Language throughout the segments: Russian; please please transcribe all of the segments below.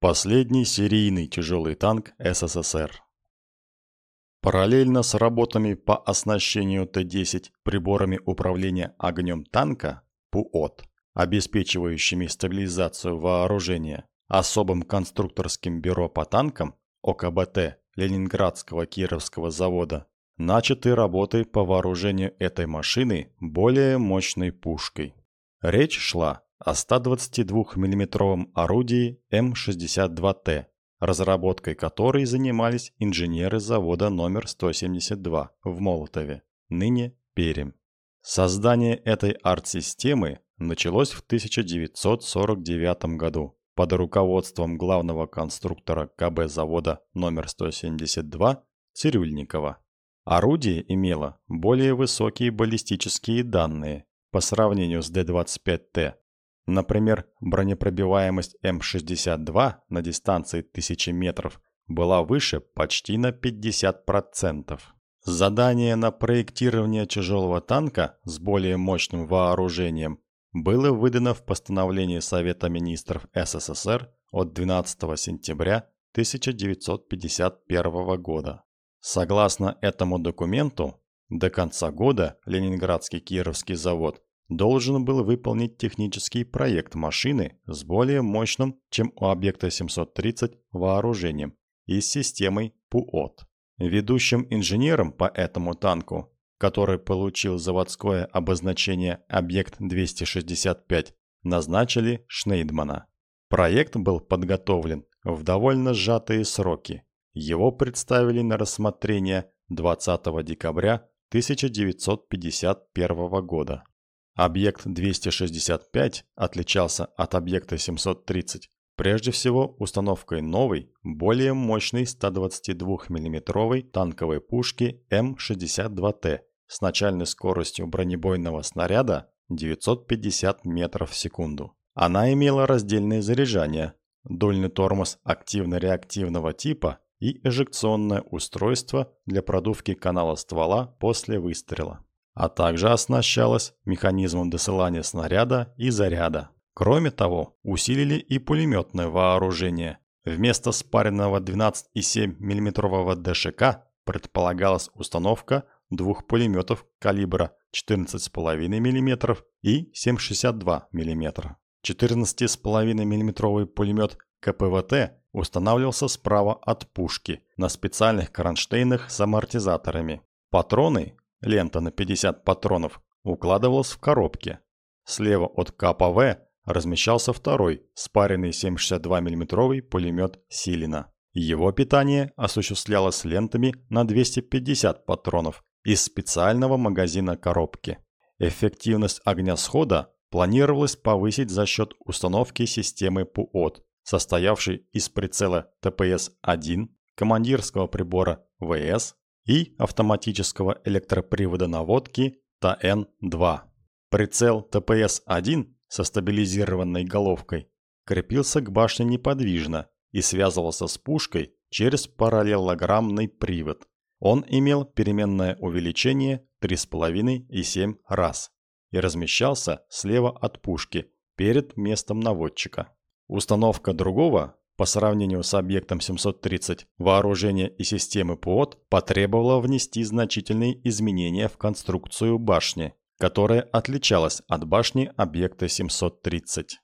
Последний серийный тяжелый танк СССР. Параллельно с работами по оснащению Т-10 приборами управления огнем танка ПУОТ, обеспечивающими стабилизацию вооружения, особым конструкторским бюро по танкам ОКБТ Ленинградского Кировского завода, начаты работы по вооружению этой машины более мощной пушкой. Речь шла о 122 миллиметровом орудии М62Т, разработкой которой занимались инженеры завода номер 172 в Молотове, ныне Пермь. Создание этой арт-системы началось в 1949 году под руководством главного конструктора КБ завода номер 172 Цирюльникова. Орудие имело более высокие баллистические данные по сравнению с Д-25Т Например, бронепробиваемость М62 на дистанции 1000 метров была выше почти на 50%. Задание на проектирование тяжелого танка с более мощным вооружением было выдано в постановлении Совета министров СССР от 12 сентября 1951 года. Согласно этому документу, до конца года Ленинградский Кировский завод должен был выполнить технический проект машины с более мощным, чем у объекта 730, вооружением и системой ПУОТ. Ведущим инженером по этому танку, который получил заводское обозначение «Объект-265», назначили Шнейдмана. Проект был подготовлен в довольно сжатые сроки. Его представили на рассмотрение 20 декабря 1951 года. Объект 265 отличался от объекта 730 прежде всего установкой новой, более мощной 122 миллиметровой танковой пушки М62Т с начальной скоростью бронебойного снаряда 950 метров в секунду. Она имела раздельное заряжание, дульный тормоз активно-реактивного типа и эжекционное устройство для продувки канала ствола после выстрела а также оснащалась механизмом досылания снаряда и заряда. Кроме того, усилили и пулеметное вооружение. Вместо спаренного 12,7 мм ДШК предполагалась установка двух пулеметов калибра 14,5 мм и 7,62 мм. 14,5 мм пулемет КПВТ устанавливался справа от пушки на специальных кронштейнах с амортизаторами. Патроны лента на 50 патронов, укладывалась в коробке. Слева от КПВ размещался второй, спаренный 7,62 мм пулемет Силина. Его питание осуществлялось лентами на 250 патронов из специального магазина коробки. Эффективность огня схода планировалось повысить за счет установки системы ПУОТ, состоявшей из прицела ТПС-1, командирского прибора ВС и автоматического электропривода наводки ТН-2. Прицел ТПС-1 со стабилизированной головкой крепился к башне неподвижно и связывался с пушкой через параллелограммный привод. Он имел переменное увеличение 3,5 и 7 раз и размещался слева от пушки перед местом наводчика. Установка другого по сравнению с объектом 730, вооружение и системы ПОТ потребовало внести значительные изменения в конструкцию башни, которая отличалась от башни объекта 730.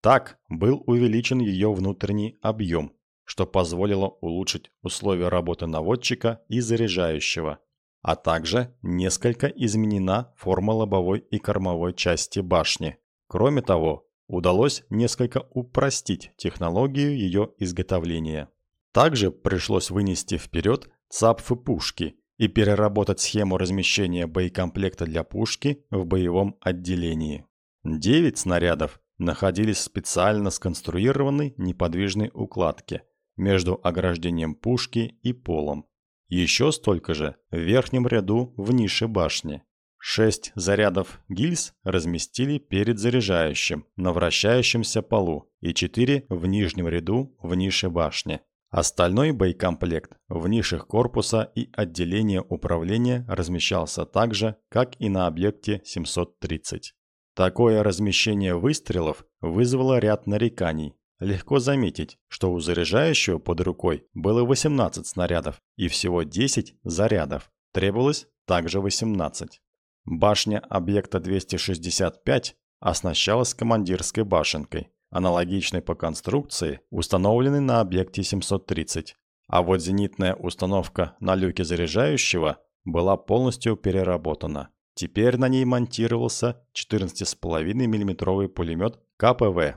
Так был увеличен ее внутренний объем, что позволило улучшить условия работы наводчика и заряжающего, а также несколько изменена форма лобовой и кормовой части башни. Кроме того, удалось несколько упростить технологию ее изготовления. Также пришлось вынести вперед цапфы пушки и переработать схему размещения боекомплекта для пушки в боевом отделении. Девять снарядов находились в специально сконструированной неподвижной укладке между ограждением пушки и полом. Еще столько же в верхнем ряду в нише башни. Шесть зарядов гильз разместили перед заряжающим на вращающемся полу и четыре в нижнем ряду в нише башни. Остальной боекомплект в нишах корпуса и отделения управления размещался так же, как и на объекте 730. Такое размещение выстрелов вызвало ряд нареканий. легко заметить, что у заряжающего под рукой было 18 снарядов и всего 10 зарядов. Требовалось также 18. Башня объекта 265 оснащалась командирской башенкой, аналогичной по конструкции, установленной на объекте 730. А вот зенитная установка на люке заряжающего была полностью переработана. Теперь на ней монтировался 14,5 мм пулемет КПВ.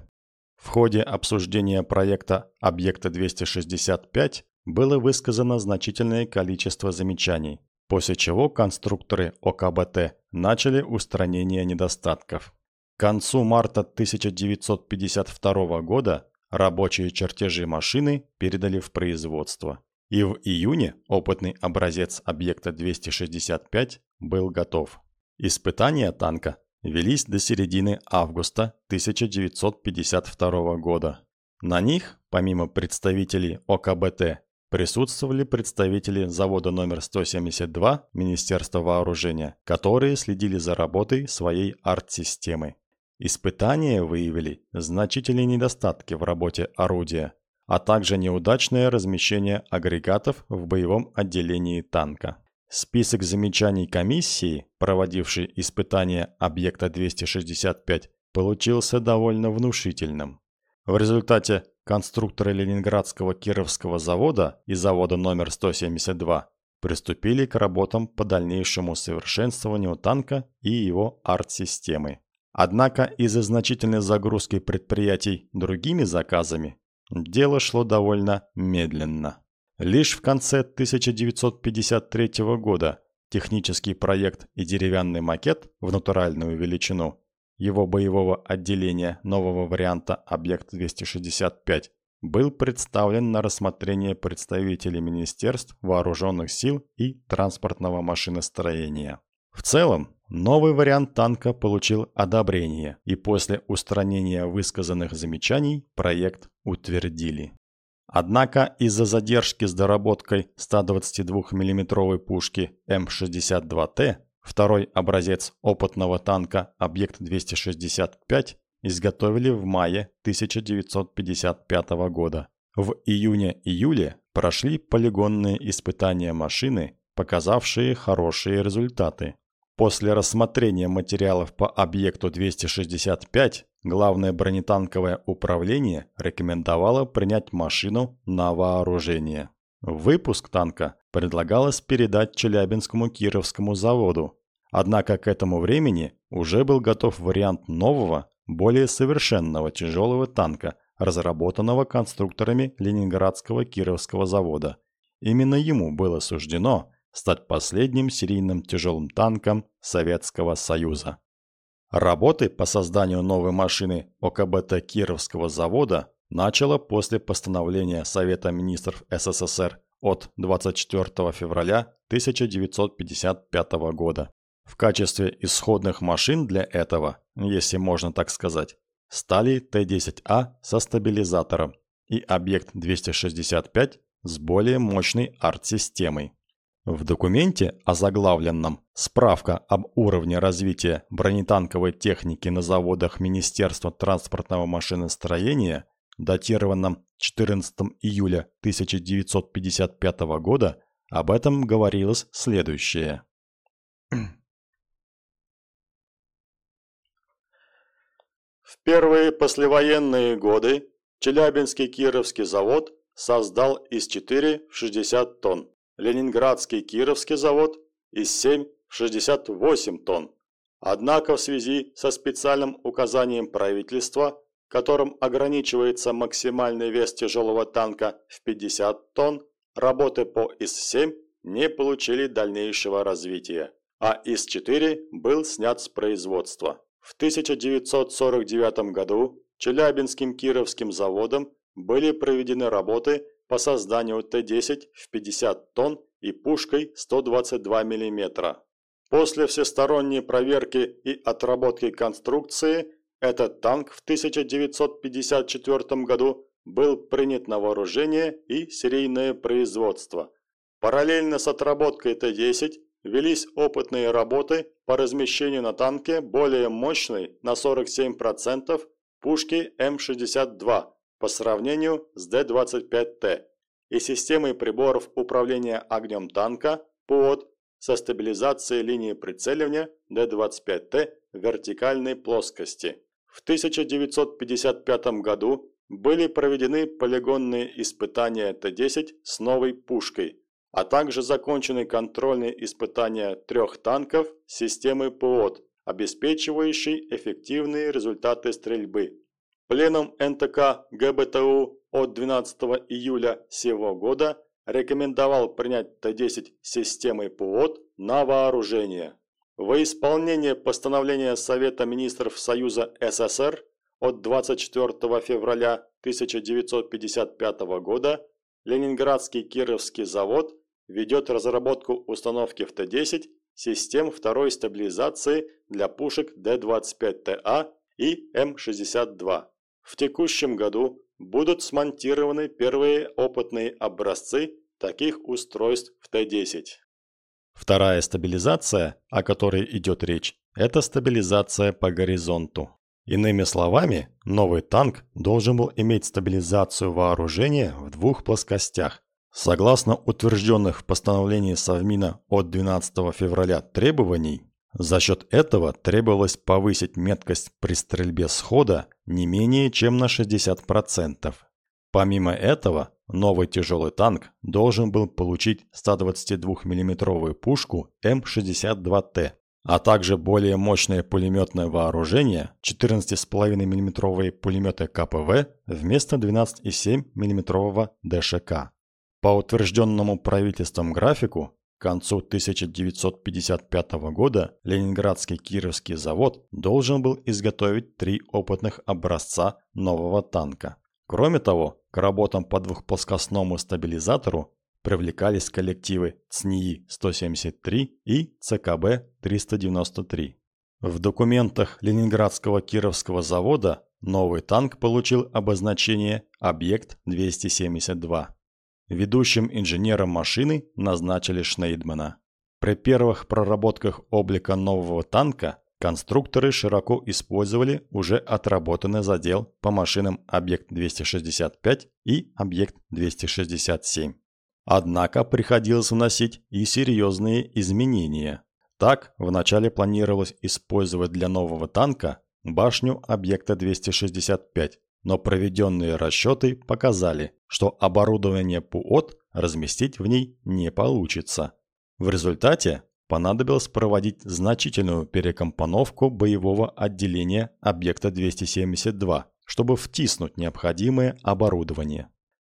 В ходе обсуждения проекта объекта 265 было высказано значительное количество замечаний, после чего конструкторы ОКБТ начали устранение недостатков. К концу марта 1952 года рабочие чертежи машины передали в производство. И в июне опытный образец объекта 265 был готов. Испытания танка велись до середины августа 1952 года. На них, помимо представителей ОКБТ, присутствовали представители завода номер 172 Министерства вооружения, которые следили за работой своей арт-системы. Испытания выявили значительные недостатки в работе орудия, а также неудачное размещение агрегатов в боевом отделении танка. Список замечаний комиссии, проводившей испытания объекта 265, получился довольно внушительным. В результате конструкторы Ленинградского Кировского завода и завода номер 172 приступили к работам по дальнейшему совершенствованию танка и его арт-системы. Однако из-за значительной загрузки предприятий другими заказами дело шло довольно медленно. Лишь в конце 1953 года технический проект и деревянный макет в натуральную величину его боевого отделения нового варианта «Объект-265» был представлен на рассмотрение представителей Министерств Вооруженных сил и транспортного машиностроения. В целом, новый вариант танка получил одобрение, и после устранения высказанных замечаний проект утвердили. Однако из-за задержки с доработкой 122 миллиметровой пушки М62Т второй образец опытного танка «Объект 265» изготовили в мае 1955 года. В июне-июле прошли полигонные испытания машины, показавшие хорошие результаты. После рассмотрения материалов по объекту 265 Главное бронетанковое управление рекомендовало принять машину на вооружение. Выпуск танка предлагалось передать Челябинскому Кировскому заводу. Однако к этому времени уже был готов вариант нового, более совершенного тяжелого танка, разработанного конструкторами Ленинградского Кировского завода. Именно ему было суждено стать последним серийным тяжелым танком Советского Союза. Работы по созданию новой машины ОКБТ Кировского завода начало после постановления Совета министров СССР от 24 февраля 1955 года. В качестве исходных машин для этого, если можно так сказать, стали Т-10А со стабилизатором и объект 265 с более мощной арт-системой. В документе, озаглавленном «Справка об уровне развития бронетанковой техники на заводах Министерства транспортного машиностроения», датированном 14 июля 1955 года, об этом говорилось следующее. В первые послевоенные годы Челябинский Кировский завод создал из 4 в 60 тонн Ленинградский Кировский завод из 7 в 68 тонн. Однако в связи со специальным указанием правительства, которым ограничивается максимальный вес тяжелого танка в 50 тонн, работы по ИС-7 не получили дальнейшего развития, а ИС-4 был снят с производства. В 1949 году Челябинским Кировским заводом были проведены работы по созданию Т-10 в 50 тонн и пушкой 122 мм. После всесторонней проверки и отработки конструкции этот танк в 1954 году был принят на вооружение и серийное производство. Параллельно с отработкой Т-10 велись опытные работы по размещению на танке более мощной на 47% пушки М-62 по сравнению с Д-25Т и системой приборов управления огнем танка ПОД со стабилизацией линии прицеливания Д-25Т в вертикальной плоскости. В 1955 году были проведены полигонные испытания Т-10 с новой пушкой, а также закончены контрольные испытания трех танков системы ПОД, обеспечивающей эффективные результаты стрельбы. Пленум НТК ГБТУ от 12 июля сего года рекомендовал принять Т-10 системой ПОД на вооружение. Во исполнение постановления Совета министров Союза СССР от 24 февраля 1955 года Ленинградский Кировский завод ведет разработку установки в Т-10 систем второй стабилизации для пушек Д-25ТА и М-62. В текущем году будут смонтированы первые опытные образцы таких устройств в Т-10. Вторая стабилизация, о которой идет речь, это стабилизация по горизонту. Иными словами, новый танк должен был иметь стабилизацию вооружения в двух плоскостях. Согласно утвержденных в постановлении Совмина от 12 февраля требований, за счет этого требовалось повысить меткость при стрельбе схода не менее чем на 60%. Помимо этого, новый тяжелый танк должен был получить 122 миллиметровую пушку М62Т, а также более мощное пулеметное вооружение 14,5 миллиметровые пулеметы КПВ вместо 12,7 миллиметрового ДШК. По утвержденному правительством графику, к концу 1955 года Ленинградский Кировский завод должен был изготовить три опытных образца нового танка. Кроме того, к работам по двухплоскостному стабилизатору привлекались коллективы ЦНИИ-173 и ЦКБ-393. В документах Ленинградского Кировского завода новый танк получил обозначение «Объект-272». Ведущим инженером машины назначили Шнейдмана. При первых проработках облика нового танка конструкторы широко использовали уже отработанный задел по машинам Объект-265 и Объект-267. Однако приходилось вносить и серьезные изменения. Так, вначале планировалось использовать для нового танка башню объекта 265, но проведенные расчеты показали, что оборудование ПУОТ разместить в ней не получится. В результате понадобилось проводить значительную перекомпоновку боевого отделения объекта 272, чтобы втиснуть необходимое оборудование.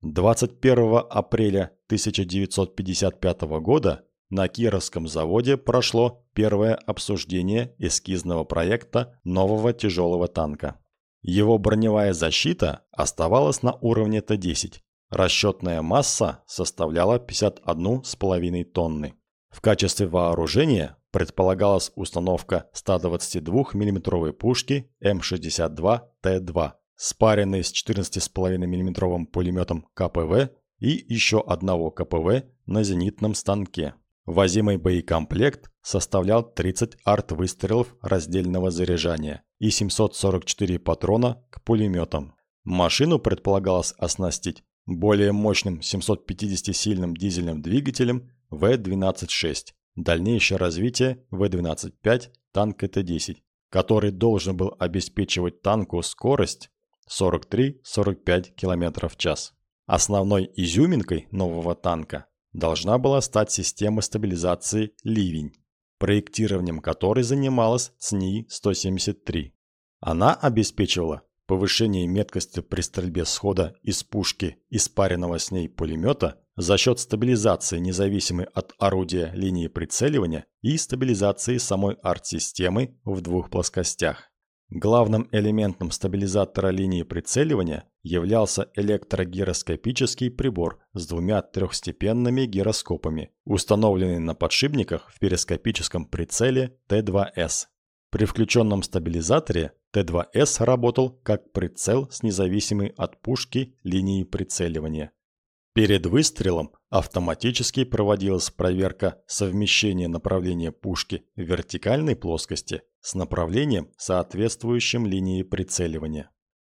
21 апреля 1955 года на Кировском заводе прошло первое обсуждение эскизного проекта нового тяжелого танка. Его броневая защита оставалась на уровне Т-10. Расчетная масса составляла 51,5 тонны. В качестве вооружения предполагалась установка 122 миллиметровой пушки М62Т2, спаренной с 14,5 миллиметровым пулеметом КПВ и еще одного КПВ на зенитном станке. Возимый боекомплект составлял 30 арт-выстрелов раздельного заряжания и 744 патрона к пулеметам. Машину предполагалось оснастить более мощным 750-сильным дизельным двигателем В-12-6, дальнейшее развитие В-12-5 танка Т-10, который должен был обеспечивать танку скорость 43-45 км в час. Основной изюминкой нового танка должна была стать система стабилизации «Ливень», проектированием которой занималась ЦНИ-173. Она обеспечивала повышение меткости при стрельбе схода из пушки испаренного с ней пулемета за счет стабилизации независимой от орудия линии прицеливания и стабилизации самой арт-системы в двух плоскостях. Главным элементом стабилизатора линии прицеливания являлся электрогироскопический прибор с двумя трехстепенными гироскопами, установленный на подшипниках в перископическом прицеле Т2С. При включенном стабилизаторе Т2С работал как прицел с независимой от пушки линией прицеливания. Перед выстрелом автоматически проводилась проверка совмещения направления пушки в вертикальной плоскости с направлением, соответствующим линии прицеливания.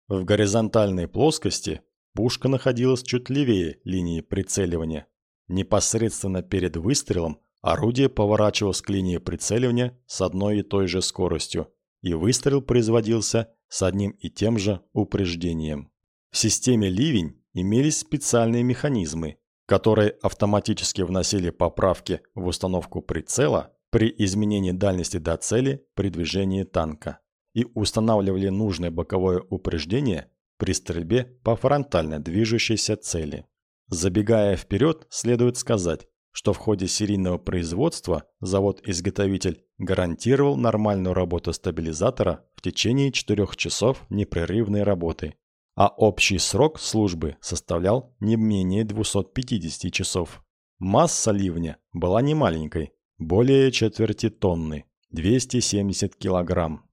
В горизонтальной плоскости пушка находилась чуть левее линии прицеливания. Непосредственно перед выстрелом орудие поворачивалось к линии прицеливания с одной и той же скоростью, и выстрел производился с одним и тем же упреждением. В системе «Ливень» имелись специальные механизмы, которые автоматически вносили поправки в установку прицела при изменении дальности до цели при движении танка и устанавливали нужное боковое упреждение при стрельбе по фронтально движущейся цели. Забегая вперед, следует сказать, что в ходе серийного производства завод-изготовитель гарантировал нормальную работу стабилизатора в течение 4 часов непрерывной работы, а общий срок службы составлял не менее 250 часов. Масса ливня была немаленькой, более четверти тонны, 270 килограмм.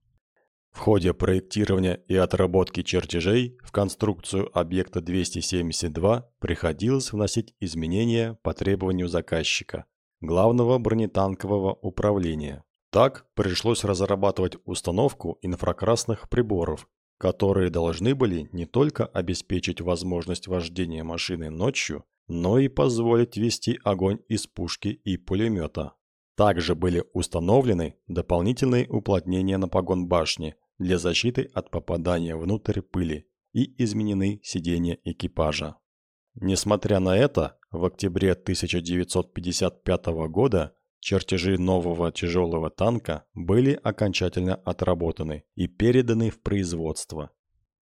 В ходе проектирования и отработки чертежей в конструкцию объекта 272 приходилось вносить изменения по требованию заказчика, главного бронетанкового управления. Так пришлось разрабатывать установку инфракрасных приборов, которые должны были не только обеспечить возможность вождения машины ночью, но и позволить вести огонь из пушки и пулемета. Также были установлены дополнительные уплотнения на погон башни – для защиты от попадания внутрь пыли и изменены сиденья экипажа. Несмотря на это, в октябре 1955 года чертежи нового тяжелого танка были окончательно отработаны и переданы в производство.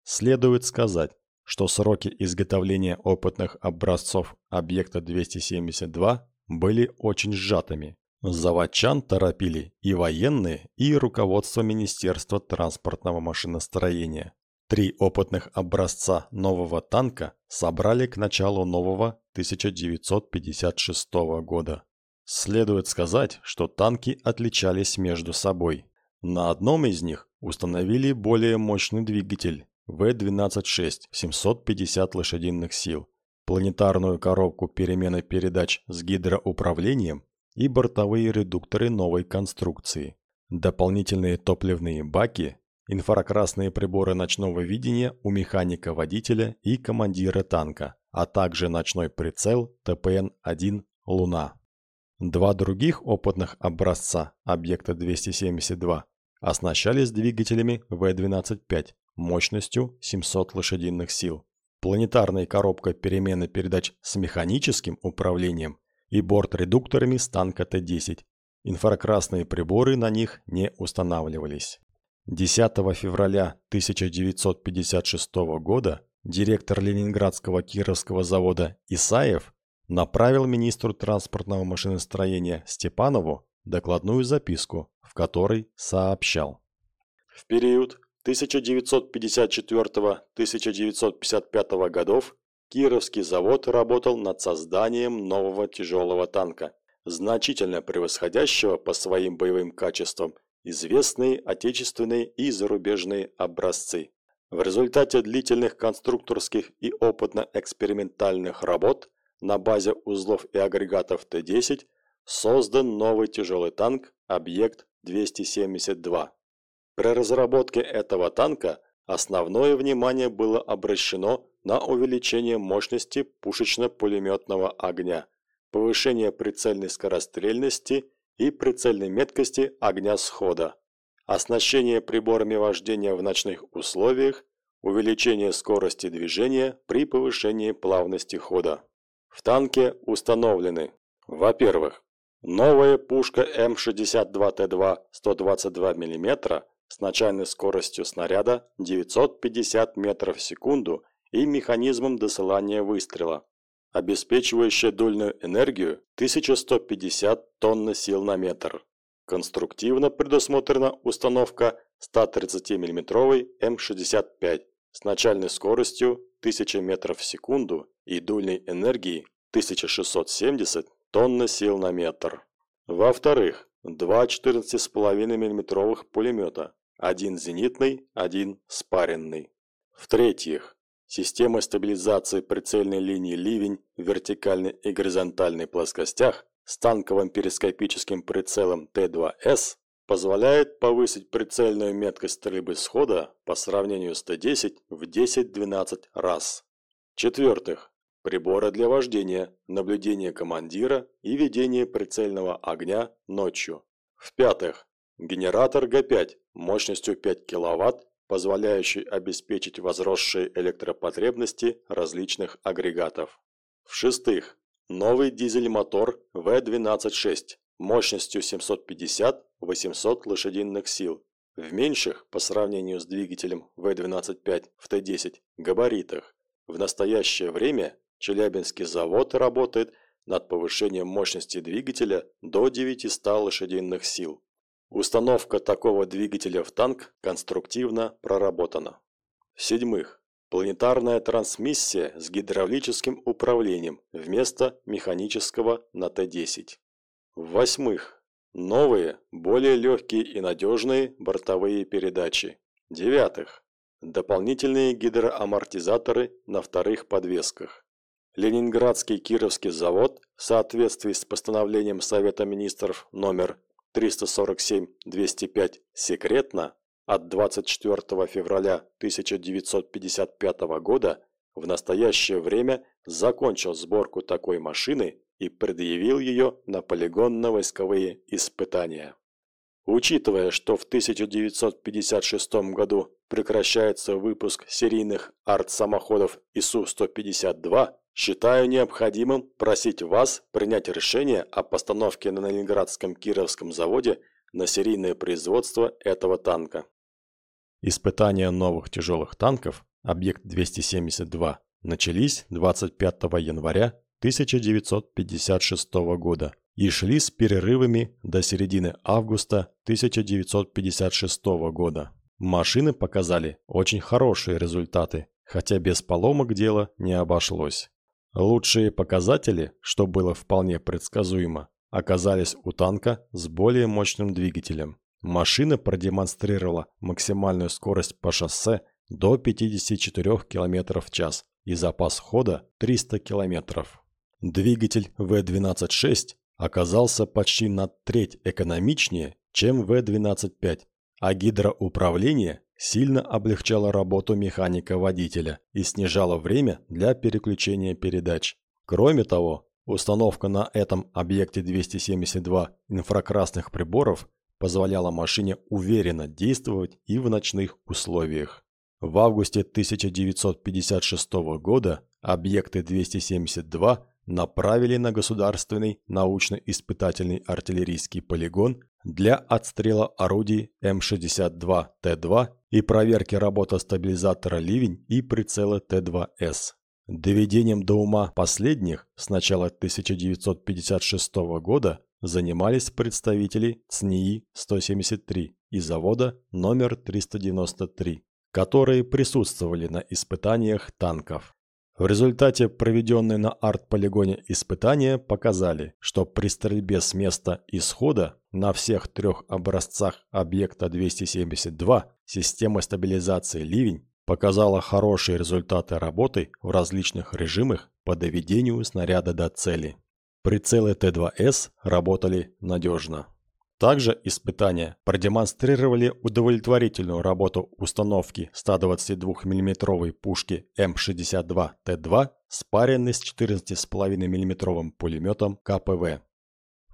Следует сказать, что сроки изготовления опытных образцов объекта 272 были очень сжатыми, Заводчан торопили и военные, и руководство Министерства транспортного машиностроения. Три опытных образца нового танка собрали к началу нового 1956 года. Следует сказать, что танки отличались между собой. На одном из них установили более мощный двигатель В-12.6 750 лошадиных сил, планетарную коробку перемены передач с гидроуправлением и бортовые редукторы новой конструкции, дополнительные топливные баки, инфракрасные приборы ночного видения у механика-водителя и командира танка, а также ночной прицел ТПН-1 «Луна». Два других опытных образца объекта 272 оснащались двигателями В-12-5 мощностью 700 лошадиных сил, планетарной коробкой перемены передач с механическим управлением и борт-редукторами с танка Т-10. Инфракрасные приборы на них не устанавливались. 10 февраля 1956 года директор Ленинградского Кировского завода Исаев направил министру транспортного машиностроения Степанову докладную записку, в которой сообщал. В период 1954-1955 годов Кировский завод работал над созданием нового тяжелого танка, значительно превосходящего по своим боевым качествам известные отечественные и зарубежные образцы. В результате длительных конструкторских и опытно-экспериментальных работ на базе узлов и агрегатов Т-10 создан новый тяжелый танк «Объект-272». При разработке этого танка основное внимание было обращено на увеличение мощности пушечно-пулеметного огня, повышение прицельной скорострельности и прицельной меткости огня схода, оснащение приборами вождения в ночных условиях, увеличение скорости движения при повышении плавности хода. В танке установлены, во-первых, новая пушка М62Т2 122 мм с начальной скоростью снаряда 950 метров в секунду и механизмом досылания выстрела, обеспечивающая дульную энергию 1150 тонн сил на метр. Конструктивно предусмотрена установка 130 мм М65 с начальной скоростью 1000 метров в секунду и дульной энергией 1670 тонн сил на метр. Во-вторых, два 14,5 мм пулемета, один зенитный, один спаренный. В-третьих, Система стабилизации прицельной линии ливень в вертикальной и горизонтальной плоскостях с танковым перископическим прицелом Т2С позволяет повысить прицельную меткость стрельбы схода по сравнению с Т-10 в 10-12 раз. В-четвертых, приборы для вождения, наблюдения командира и ведения прицельного огня ночью. В-пятых, генератор Г5 мощностью 5 кВт, позволяющий обеспечить возросшие электропотребности различных агрегатов. В-шестых, новый дизель-мотор В12.6 мощностью 750-800 лошадиных сил, в меньших, по сравнению с двигателем В12.5 в Т-10, габаритах. В настоящее время Челябинский завод работает над повышением мощности двигателя до 900 лошадиных сил. Установка такого двигателя в танк конструктивно проработана. В-седьмых, планетарная трансмиссия с гидравлическим управлением вместо механического на Т-10. В-восьмых, новые, более легкие и надежные бортовые передачи. В-девятых, дополнительные гидроамортизаторы на вторых подвесках. Ленинградский Кировский завод в соответствии с постановлением Совета министров номер 347-205 секретно от 24 февраля 1955 года в настоящее время закончил сборку такой машины и предъявил ее на полигонно-войсковые испытания. Учитывая, что в 1956 году прекращается выпуск серийных арт-самоходов ИСУ-152, считаю необходимым просить вас принять решение о постановке на Ленинградском Кировском заводе на серийное производство этого танка. Испытания новых тяжелых танков, объект 272, начались 25 января 1956 года и шли с перерывами до середины августа 1956 года. Машины показали очень хорошие результаты, хотя без поломок дело не обошлось. Лучшие показатели, что было вполне предсказуемо, оказались у танка с более мощным двигателем. Машина продемонстрировала максимальную скорость по шоссе до 54 км в час и запас хода 300 км. Двигатель V12.6 оказался почти на треть экономичнее, чем V12.5, а гидроуправление сильно облегчало работу механика-водителя и снижало время для переключения передач. Кроме того, установка на этом объекте 272 инфракрасных приборов позволяла машине уверенно действовать и в ночных условиях. В августе 1956 года объекты 272 направили на государственный научно-испытательный артиллерийский полигон для отстрела орудий М-62Т2 и проверки работы стабилизатора «Ливень» и прицела Т-2С. Доведением до ума последних с начала 1956 года занимались представители ЦНИИ-173 и завода номер 393, которые присутствовали на испытаниях танков. В результате проведенные на арт-полигоне испытания показали, что при стрельбе с места исхода на всех трех образцах объекта 272 система стабилизации «Ливень» показала хорошие результаты работы в различных режимах по доведению снаряда до цели. Прицелы Т-2С работали надежно. Также испытания продемонстрировали удовлетворительную работу установки 122 мм пушки М62Т2 спаренной с 14,5 мм пулеметом КПВ.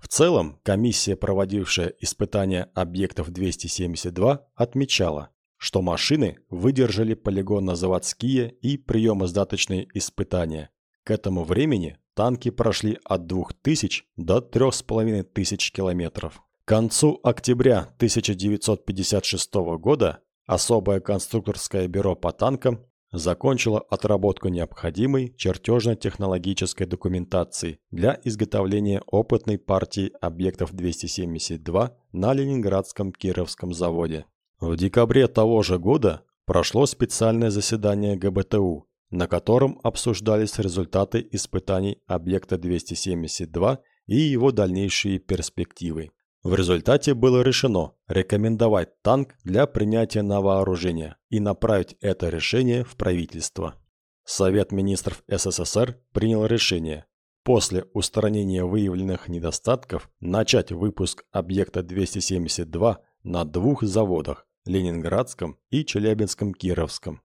В целом, комиссия, проводившая испытания объектов 272, отмечала, что машины выдержали полигонно-заводские и приемо-сдаточные испытания. К этому времени танки прошли от 2000 до 3500 километров. К концу октября 1956 года особое конструкторское бюро по танкам закончило отработку необходимой чертежно-технологической документации для изготовления опытной партии объектов 272 на Ленинградском Кировском заводе. В декабре того же года прошло специальное заседание ГБТУ, на котором обсуждались результаты испытаний объекта 272 и его дальнейшие перспективы. В результате было решено рекомендовать танк для принятия на вооружение и направить это решение в правительство. Совет министров СССР принял решение после устранения выявленных недостатков начать выпуск объекта 272 на двух заводах – Ленинградском и Челябинском-Кировском.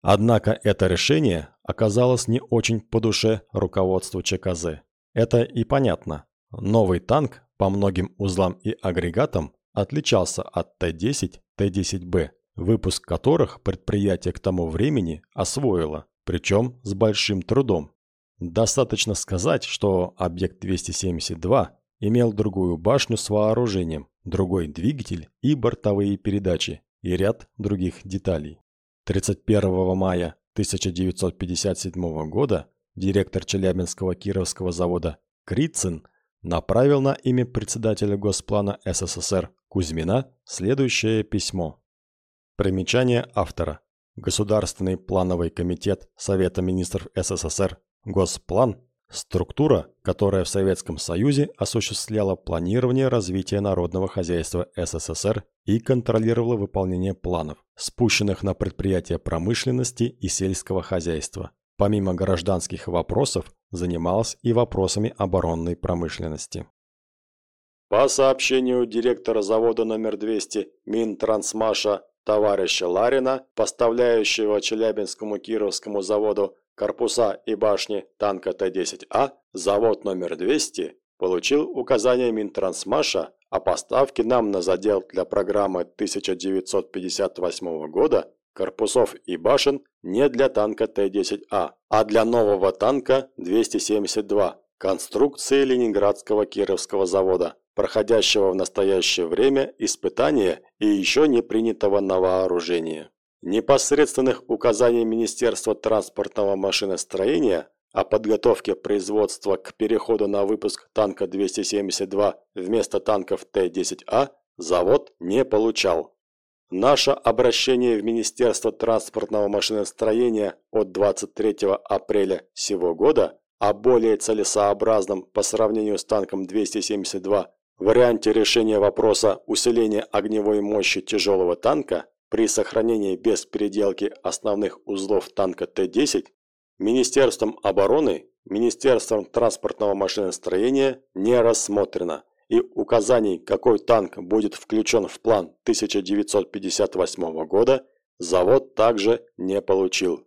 Однако это решение оказалось не очень по душе руководству ЧКЗ. Это и понятно. Новый танк по многим узлам и агрегатам отличался от Т-10, Т-10Б, выпуск которых предприятие к тому времени освоило, причем с большим трудом. Достаточно сказать, что объект 272 имел другую башню с вооружением, другой двигатель и бортовые передачи, и ряд других деталей. 31 мая 1957 года директор Челябинского Кировского завода Крицын направил на имя председателя Госплана СССР Кузьмина следующее письмо. Примечание автора. Государственный плановый комитет Совета министров СССР Госплан – структура, которая в Советском Союзе осуществляла планирование развития народного хозяйства СССР и контролировала выполнение планов, спущенных на предприятия промышленности и сельского хозяйства. Помимо гражданских вопросов, занималась и вопросами оборонной промышленности. По сообщению директора завода номер 200 Минтрансмаша товарища Ларина, поставляющего Челябинскому Кировскому заводу корпуса и башни танка Т-10А, завод номер 200 получил указание Минтрансмаша о поставке нам на задел для программы 1958 года корпусов и башен не для танка Т-10А, а для нового танка 272 конструкции Ленинградского Кировского завода, проходящего в настоящее время испытания и еще не принятого на вооружение. Непосредственных указаний Министерства транспортного машиностроения о подготовке производства к переходу на выпуск танка 272 вместо танков Т-10А завод не получал. Наше обращение в Министерство транспортного машиностроения от 23 апреля сего года о более целесообразном по сравнению с танком 272 варианте решения вопроса усиления огневой мощи тяжелого танка при сохранении без переделки основных узлов танка Т-10 Министерством обороны, Министерством транспортного машиностроения не рассмотрено, и указаний, какой танк будет включен в план 1958 года, завод также не получил.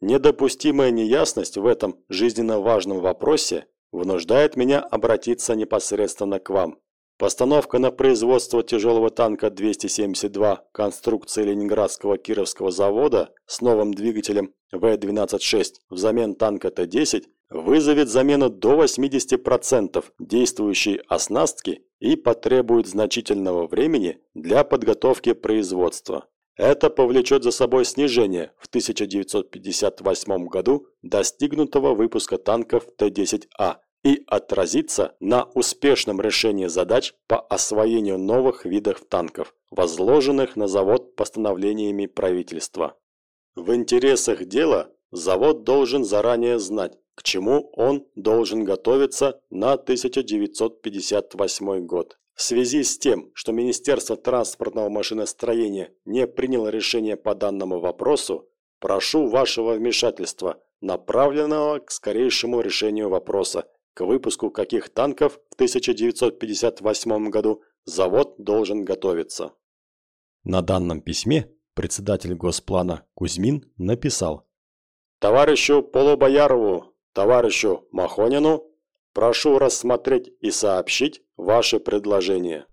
Недопустимая неясность в этом жизненно важном вопросе вынуждает меня обратиться непосредственно к вам, Постановка на производство тяжелого танка 272 конструкции Ленинградского Кировского завода с новым двигателем В-12-6 взамен танка Т-10 вызовет замену до 80% действующей оснастки и потребует значительного времени для подготовки производства. Это повлечет за собой снижение в 1958 году достигнутого выпуска танков Т-10А и отразится на успешном решении задач по освоению новых видов танков, возложенных на завод постановлениями правительства. В интересах дела завод должен заранее знать, к чему он должен готовиться на 1958 год. В связи с тем, что Министерство транспортного машиностроения не приняло решение по данному вопросу, прошу вашего вмешательства, направленного к скорейшему решению вопроса к выпуску каких танков в 1958 году завод должен готовиться. На данном письме председатель Госплана Кузьмин написал «Товарищу Полубоярову, товарищу Махонину прошу рассмотреть и сообщить ваши предложения».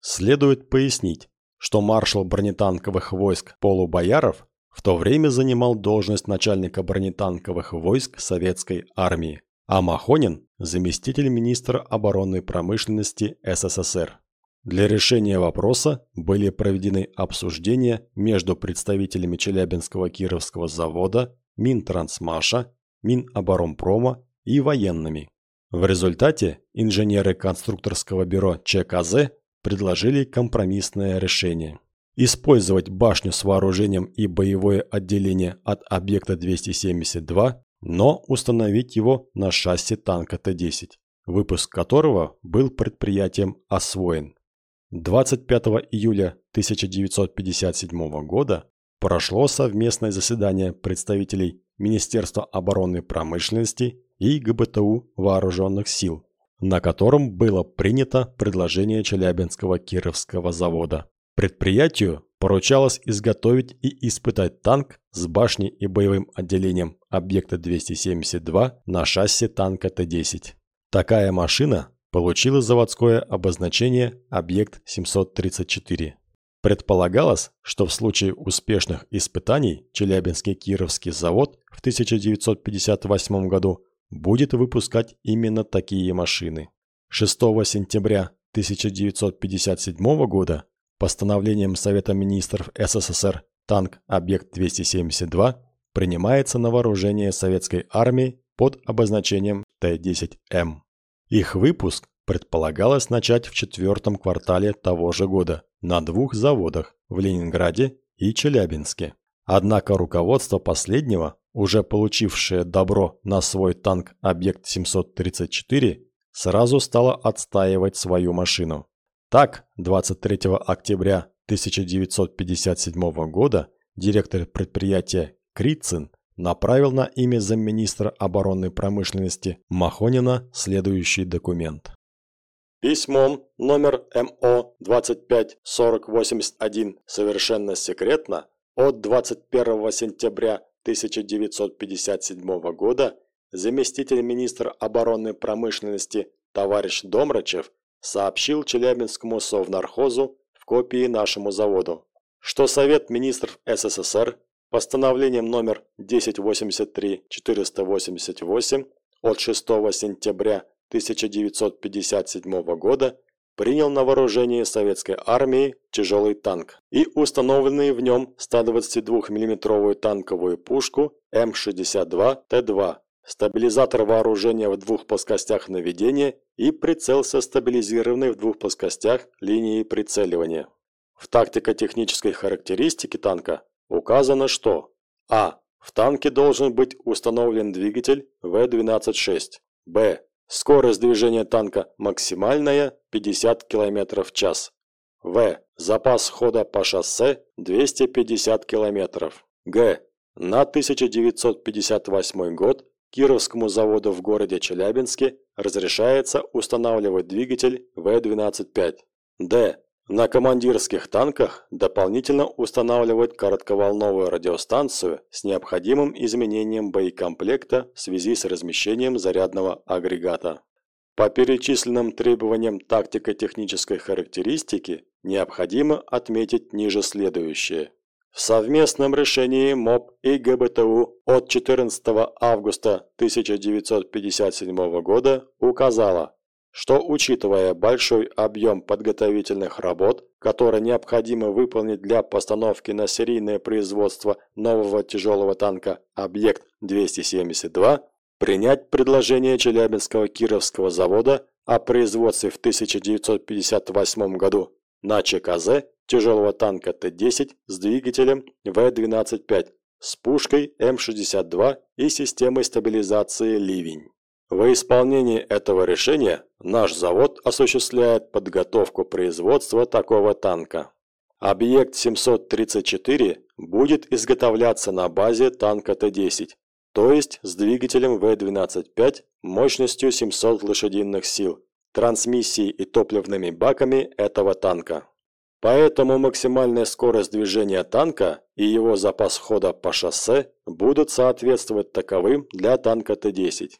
Следует пояснить, что маршал бронетанковых войск Полубояров в то время занимал должность начальника бронетанковых войск Советской армии а Махонин – заместитель министра оборонной промышленности СССР. Для решения вопроса были проведены обсуждения между представителями Челябинского Кировского завода, Минтрансмаша, Миноборонпрома и военными. В результате инженеры конструкторского бюро ЧКЗ предложили компромиссное решение. Использовать башню с вооружением и боевое отделение от объекта 272 но установить его на шасси танка Т-10, выпуск которого был предприятием освоен. 25 июля 1957 года прошло совместное заседание представителей Министерства обороны промышленности, и ГБТУ Вооруженных сил, на котором было принято предложение Челябинского Кировского завода. Предприятию поручалось изготовить и испытать танк с башней и боевым отделением объекта 272 на шасси танка Т-10. Такая машина получила заводское обозначение «Объект 734». Предполагалось, что в случае успешных испытаний Челябинский Кировский завод в 1958 году будет выпускать именно такие машины. 6 сентября 1957 года постановлением Совета министров СССР танк Объект-272 принимается на вооружение советской армии под обозначением Т-10М. Их выпуск предполагалось начать в четвертом квартале того же года на двух заводах в Ленинграде и Челябинске. Однако руководство последнего, уже получившее добро на свой танк Объект-734, сразу стало отстаивать свою машину. Так, 23 октября 1957 года директор предприятия Крицин направил на имя замминистра оборонной промышленности Махонина следующий документ. Письмом номер МО 254081 совершенно секретно от 21 сентября 1957 года заместитель министра оборонной промышленности товарищ Домрачев сообщил Челябинскому совнархозу в копии нашему заводу, что Совет министров СССР постановлением номер 1083-488 от 6 сентября 1957 года принял на вооружение советской армии тяжелый танк и установленный в нем 122 миллиметровую танковую пушку М62Т2, стабилизатор вооружения в двух плоскостях наведения и прицел со стабилизированной в двух плоскостях линией прицеливания. В тактико-технической характеристике танка указано, что А. В танке должен быть установлен двигатель В-12-6. Б. Скорость движения танка максимальная 50 км в час. В. Запас хода по шоссе 250 км. Г. На 1958 год Кировскому заводу в городе Челябинске разрешается устанавливать двигатель В-12-5. Д. На командирских танках дополнительно устанавливать коротковолновую радиостанцию с необходимым изменением боекомплекта в связи с размещением зарядного агрегата. По перечисленным требованиям тактико-технической характеристики необходимо отметить ниже следующее. В совместном решении МОП и ГБТУ от 14 августа 1957 года указала, что, учитывая большой объем подготовительных работ, которые необходимо выполнить для постановки на серийное производство нового тяжелого танка «Объект-272», принять предложение Челябинского Кировского завода о производстве в 1958 году на ЧКЗ тяжелого танка Т-10 с двигателем В-12-5 с пушкой М-62 и системой стабилизации «Ливень». Во исполнении этого решения наш завод осуществляет подготовку производства такого танка. Объект 734 будет изготовляться на базе танка Т-10, то есть с двигателем В-12-5 мощностью 700 лошадиных сил, трансмиссией и топливными баками этого танка. Поэтому максимальная скорость движения танка и его запас хода по шоссе будут соответствовать таковым для танка Т-10.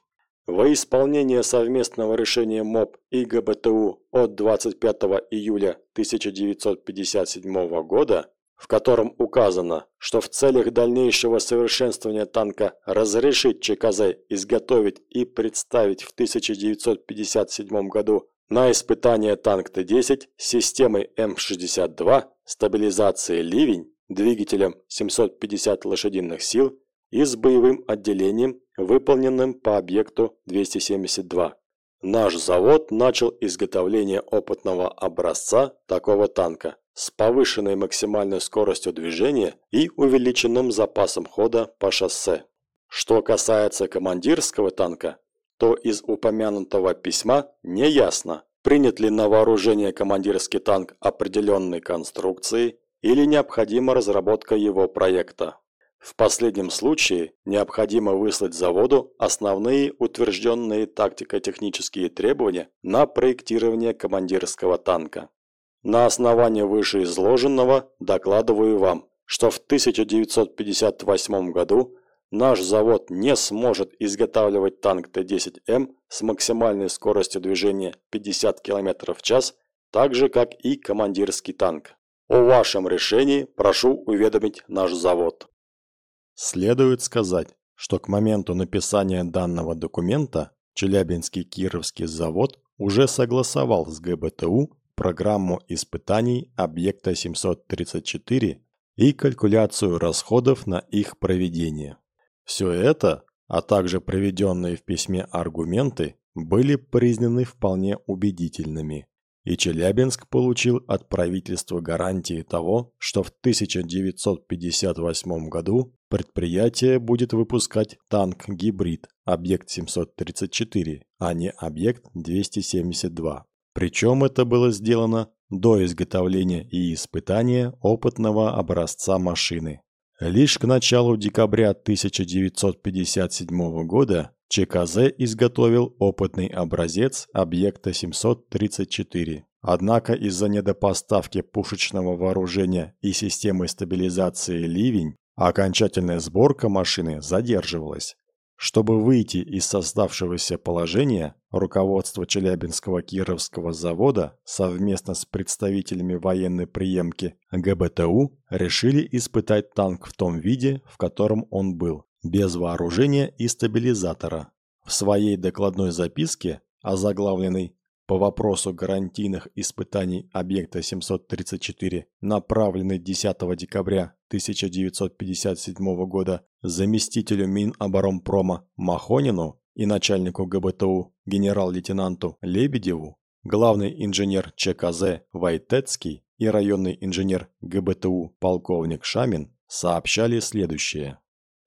Во исполнение совместного решения МОП и ГБТУ от 25 июля 1957 года, в котором указано, что в целях дальнейшего совершенствования танка разрешить ЧКЗ изготовить и представить в 1957 году на испытание танк Т-10 с системой М-62, стабилизацией «Ливень», двигателем 750 лошадиных сил и с боевым отделением, выполненным по объекту 272. Наш завод начал изготовление опытного образца такого танка с повышенной максимальной скоростью движения и увеличенным запасом хода по шоссе. Что касается командирского танка, то из упомянутого письма не ясно, принят ли на вооружение командирский танк определенной конструкции или необходима разработка его проекта. В последнем случае необходимо выслать заводу основные утвержденные тактико-технические требования на проектирование командирского танка. На основании вышеизложенного докладываю вам, что в 1958 году наш завод не сможет изготавливать танк Т-10М с максимальной скоростью движения 50 км в час, так же как и командирский танк. О вашем решении прошу уведомить наш завод. Следует сказать, что к моменту написания данного документа Челябинский Кировский завод уже согласовал с ГБТУ программу испытаний объекта 734 и калькуляцию расходов на их проведение. Все это, а также приведенные в письме аргументы, были признаны вполне убедительными и Челябинск получил от правительства гарантии того, что в 1958 году предприятие будет выпускать танк-гибрид объект 734, а не объект 272. Причем это было сделано до изготовления и испытания опытного образца машины. Лишь к началу декабря 1957 года ЧКЗ изготовил опытный образец объекта 734. Однако из-за недопоставки пушечного вооружения и системы стабилизации «Ливень» окончательная сборка машины задерживалась. Чтобы выйти из создавшегося положения, руководство Челябинского Кировского завода совместно с представителями военной приемки ГБТУ решили испытать танк в том виде, в котором он был без вооружения и стабилизатора. В своей докладной записке, озаглавленной по вопросу гарантийных испытаний объекта 734, направленный 10 декабря 1957 года заместителю Миноборонпрома Махонину и начальнику ГБТУ генерал-лейтенанту Лебедеву, главный инженер ЧКЗ Вайтецкий и районный инженер ГБТУ полковник Шамин сообщали следующее.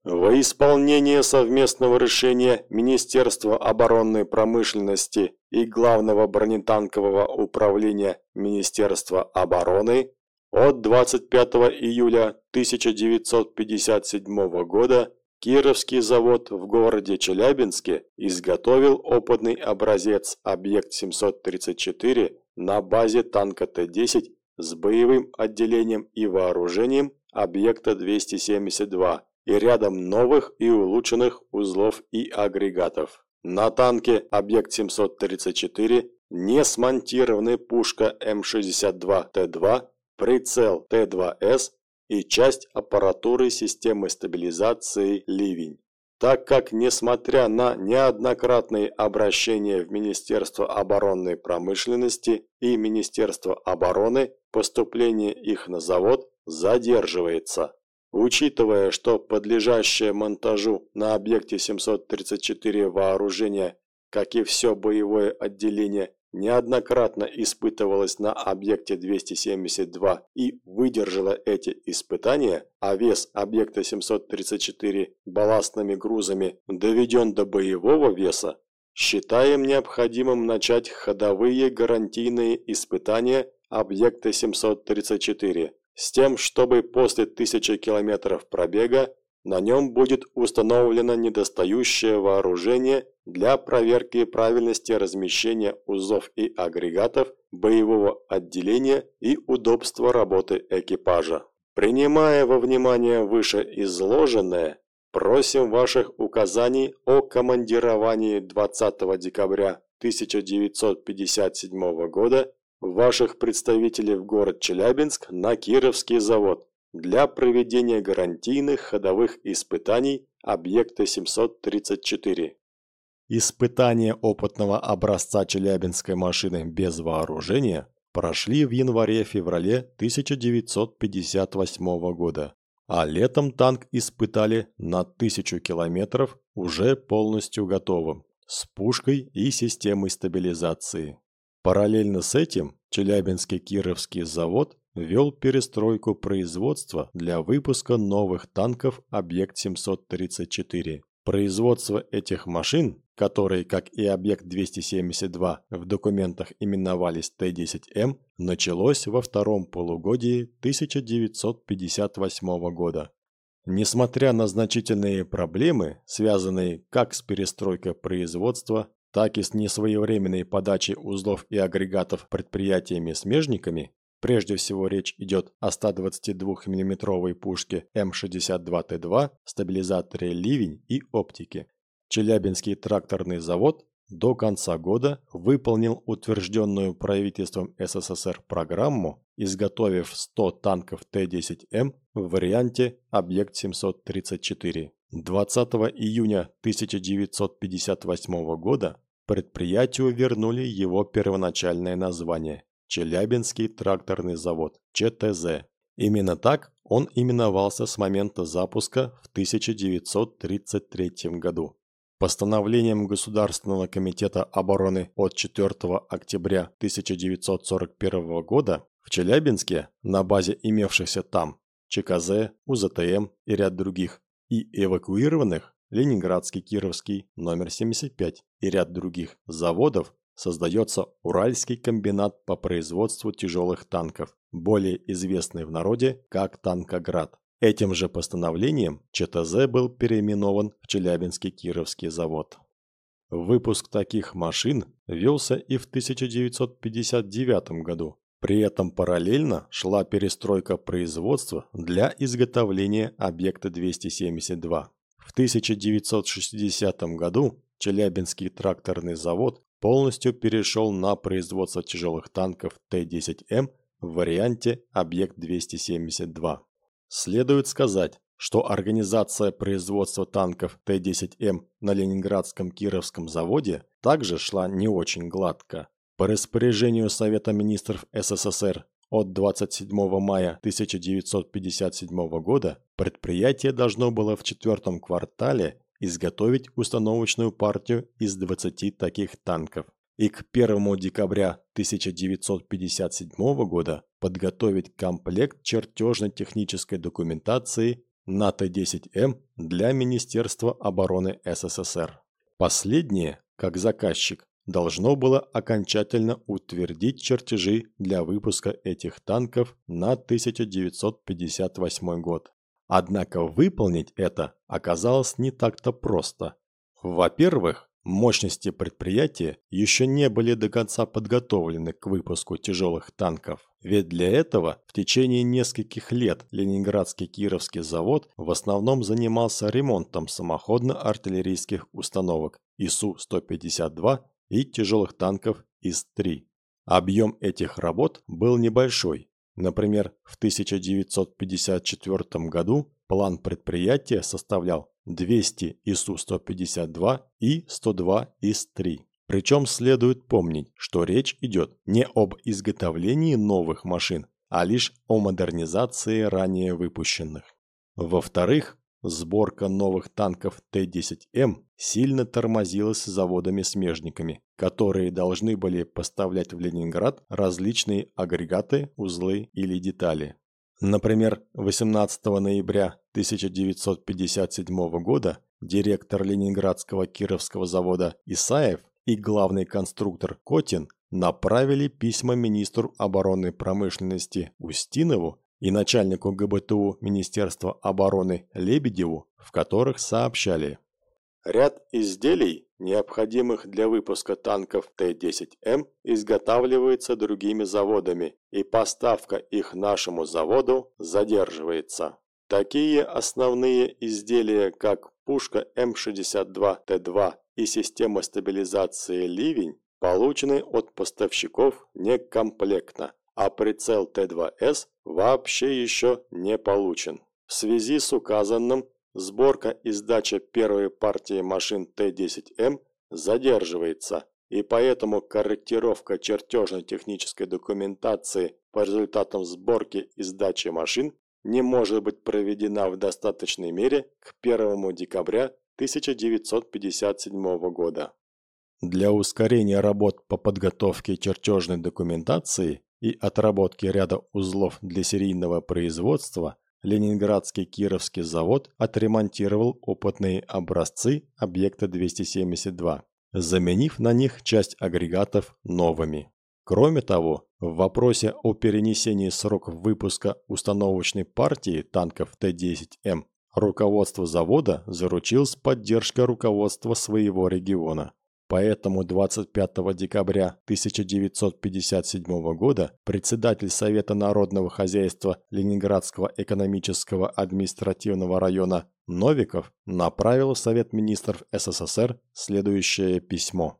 Во исполнение совместного решения Министерства оборонной промышленности и Главного бронетанкового управления Министерства обороны от 25 июля 1957 года Кировский завод в городе Челябинске изготовил опытный образец объект 734 на базе танка Т-10 с боевым отделением и вооружением объекта 272 и рядом новых и улучшенных узлов и агрегатов. На танке объект 734 не смонтированы пушка М62Т2, прицел Т2С и часть аппаратуры системы стабилизации «Ливень». Так как, несмотря на неоднократные обращения в Министерство оборонной промышленности и Министерство обороны, поступление их на завод задерживается. Учитывая, что подлежащее монтажу на объекте 734 вооружение, как и все боевое отделение, неоднократно испытывалось на объекте 272 и выдержало эти испытания, а вес объекта 734 балластными грузами доведен до боевого веса, считаем необходимым начать ходовые гарантийные испытания объекта 734 с тем, чтобы после тысячи километров пробега на нем будет установлено недостающее вооружение для проверки правильности размещения узлов и агрегатов боевого отделения и удобства работы экипажа. Принимая во внимание вышеизложенное, просим ваших указаний о командировании 20 декабря 1957 года ваших представителей в город Челябинск на Кировский завод для проведения гарантийных ходовых испытаний объекта 734. Испытания опытного образца челябинской машины без вооружения прошли в январе-феврале 1958 года, а летом танк испытали на 1000 километров уже полностью готовым, с пушкой и системой стабилизации. Параллельно с этим Челябинский Кировский завод вел перестройку производства для выпуска новых танков «Объект-734». Производство этих машин, которые, как и «Объект-272», в документах именовались Т-10М, началось во втором полугодии 1958 года. Несмотря на значительные проблемы, связанные как с перестройкой производства, так и с несвоевременной подачей узлов и агрегатов предприятиями-смежниками, прежде всего речь идет о 122 миллиметровой пушке М62Т2, стабилизаторе «Ливень» и оптике. Челябинский тракторный завод до конца года выполнил утвержденную правительством СССР программу, изготовив 100 танков Т-10М в варианте «Объект-734». 20 июня 1958 года предприятию вернули его первоначальное название – Челябинский тракторный завод, ЧТЗ. Именно так он именовался с момента запуска в 1933 году. Постановлением Государственного комитета обороны от 4 октября 1941 года в Челябинске на базе имевшихся там ЧКЗ, УЗТМ и ряд других и эвакуированных Ленинградский, Кировский, номер 75 и ряд других заводов создается Уральский комбинат по производству тяжелых танков, более известный в народе как Танкоград. Этим же постановлением ЧТЗ был переименован в Челябинский Кировский завод. Выпуск таких машин велся и в 1959 году. При этом параллельно шла перестройка производства для изготовления объекта 272. В 1960 году Челябинский тракторный завод полностью перешел на производство тяжелых танков Т-10М в варианте объект 272. Следует сказать, что организация производства танков Т-10М на Ленинградском Кировском заводе также шла не очень гладко. По распоряжению Совета министров СССР от 27 мая 1957 года предприятие должно было в четвертом квартале изготовить установочную партию из 20 таких танков и к 1 декабря 1957 года подготовить комплект чертежно-технической документации на Т-10М для Министерства обороны СССР. Последнее, как заказчик, должно было окончательно утвердить чертежи для выпуска этих танков на 1958 год. Однако выполнить это оказалось не так-то просто. Во-первых, Мощности предприятия еще не были до конца подготовлены к выпуску тяжелых танков, ведь для этого в течение нескольких лет Ленинградский Кировский завод в основном занимался ремонтом самоходно-артиллерийских установок ИСУ-152 и тяжелых танков ИС-3. Объем этих работ был небольшой. Например, в 1954 году план предприятия составлял 200 ИСУ-152 и 102 ИС-3. Причем следует помнить, что речь идет не об изготовлении новых машин, а лишь о модернизации ранее выпущенных. Во-вторых, сборка новых танков Т-10М сильно тормозилась заводами-смежниками, которые должны были поставлять в Ленинград различные агрегаты, узлы или детали. Например, 18 ноября 1957 года директор Ленинградского Кировского завода Исаев и главный конструктор Котин направили письма министру оборонной промышленности Устинову и начальнику ГБТУ Министерства обороны Лебедеву, в которых сообщали Ряд изделий, необходимых для выпуска танков Т-10М, изготавливается другими заводами, и поставка их нашему заводу задерживается. Такие основные изделия, как пушка М62Т2 и система стабилизации «Ливень», получены от поставщиков некомплектно, а прицел Т2С вообще еще не получен. В связи с указанным Сборка и сдача первой партии машин Т-10М задерживается, и поэтому корректировка чертежно-технической документации по результатам сборки и сдачи машин не может быть проведена в достаточной мере к 1 декабря 1957 года. Для ускорения работ по подготовке чертежной документации и отработки ряда узлов для серийного производства Ленинградский Кировский завод отремонтировал опытные образцы объекта 272, заменив на них часть агрегатов новыми. Кроме того, в вопросе о перенесении сроков выпуска установочной партии танков Т-10М руководство завода заручилось поддержкой руководства своего региона. Поэтому 25 декабря 1957 года председатель Совета народного хозяйства Ленинградского экономического административного района Новиков направил в Совет министров СССР следующее письмо.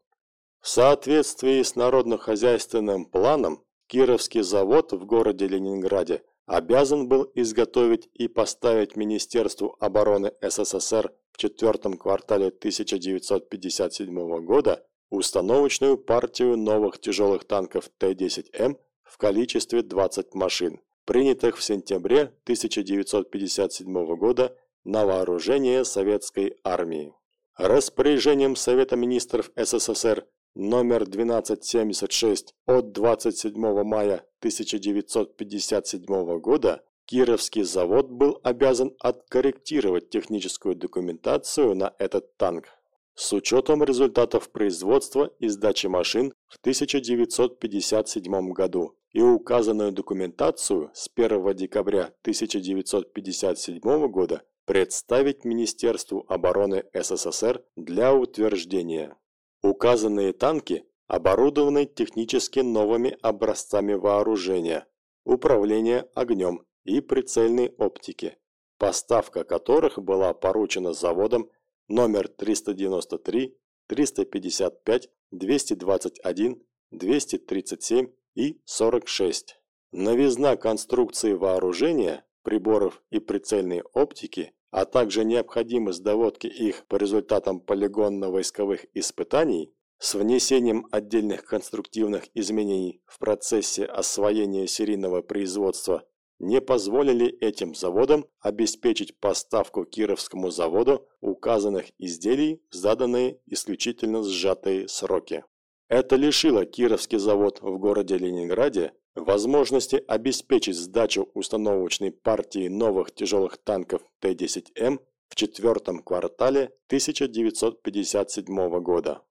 В соответствии с народно-хозяйственным планом Кировский завод в городе Ленинграде обязан был изготовить и поставить Министерству обороны СССР в четвертом квартале 1957 года установочную партию новых тяжелых танков Т-10М в количестве 20 машин, принятых в сентябре 1957 года на вооружение советской армии. Распоряжением Совета министров СССР номер 1276 от 27 мая 1957 года Кировский завод был обязан откорректировать техническую документацию на этот танк с учетом результатов производства и сдачи машин в 1957 году и указанную документацию с 1 декабря 1957 года представить Министерству обороны СССР для утверждения. Указанные танки оборудованы технически новыми образцами вооружения, управления огнем и прицельной оптики, поставка которых была поручена заводом номер 393, 355, 221, 237 и 46. Новизна конструкции вооружения, приборов и прицельной оптики а также необходимость доводки их по результатам полигонно-войсковых испытаний с внесением отдельных конструктивных изменений в процессе освоения серийного производства не позволили этим заводам обеспечить поставку Кировскому заводу указанных изделий в заданные исключительно сжатые сроки. Это лишило Кировский завод в городе Ленинграде возможности обеспечить сдачу установочной партии новых тяжелых танков Т-10М в четвертом квартале 1957 года.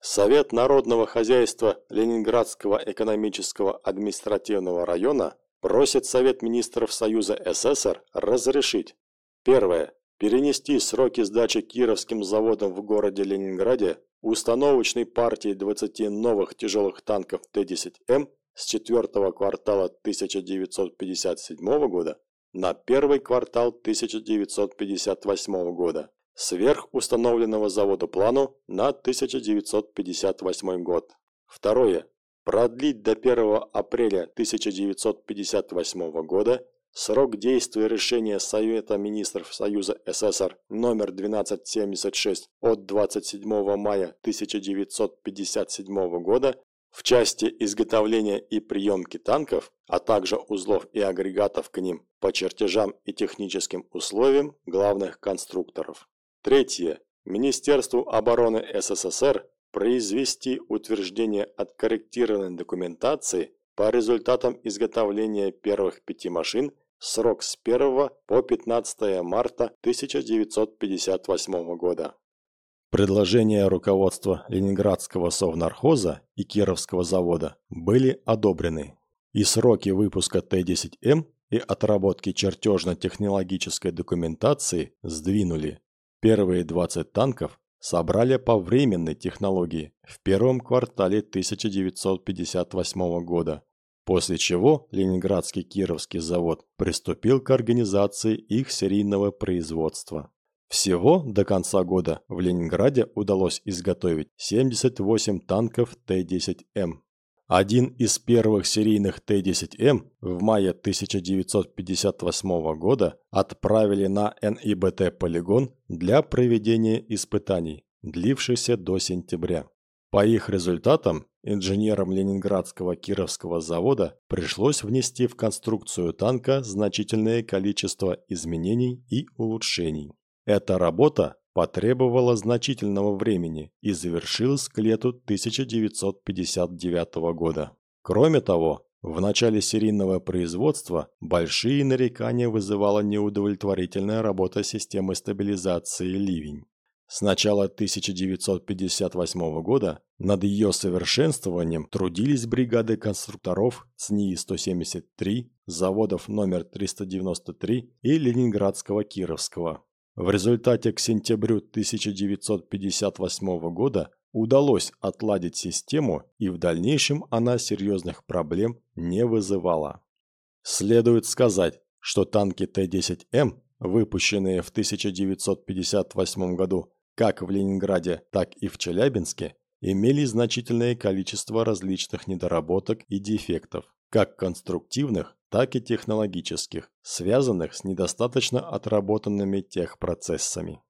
Совет народного хозяйства Ленинградского экономического административного района просит Совет министров Союза СССР разрешить Первое. Перенести сроки сдачи Кировским заводом в городе Ленинграде установочной партии 20 новых тяжелых танков Т-10М с четвертого квартала 1957 года на первый квартал 1958 года сверх установленного заводу плану на 1958 год. Второе. Продлить до 1 апреля 1958 года срок действия решения Совета министров Союза СССР номер 1276 от 27 мая 1957 года в части изготовления и приемки танков, а также узлов и агрегатов к ним по чертежам и техническим условиям главных конструкторов. Третье. Министерству обороны СССР произвести утверждение откорректированной документации по результатам изготовления первых пяти машин срок с 1 по 15 марта 1958 года. Предложения руководства Ленинградского совнархоза и Кировского завода были одобрены, и сроки выпуска Т-10М и отработки чертежно-технологической документации сдвинули. Первые 20 танков собрали по временной технологии в первом квартале 1958 года, после чего Ленинградский Кировский завод приступил к организации их серийного производства. Всего до конца года в Ленинграде удалось изготовить 78 танков Т-10М. Один из первых серийных Т-10М в мае 1958 года отправили на НИБТ-полигон для проведения испытаний, длившихся до сентября. По их результатам инженерам Ленинградского Кировского завода пришлось внести в конструкцию танка значительное количество изменений и улучшений. Эта работа потребовала значительного времени и завершилась к лету 1959 года. Кроме того, в начале серийного производства большие нарекания вызывала неудовлетворительная работа системы стабилизации «Ливень». С начала 1958 года над ее совершенствованием трудились бригады конструкторов СНИИ-173, заводов номер 393 и Ленинградского Кировского. В результате к сентябрю 1958 года удалось отладить систему и в дальнейшем она серьезных проблем не вызывала. Следует сказать, что танки Т-10М, выпущенные в 1958 году как в Ленинграде, так и в Челябинске, имели значительное количество различных недоработок и дефектов, как конструктивных, так и технологических, связанных с недостаточно отработанными техпроцессами.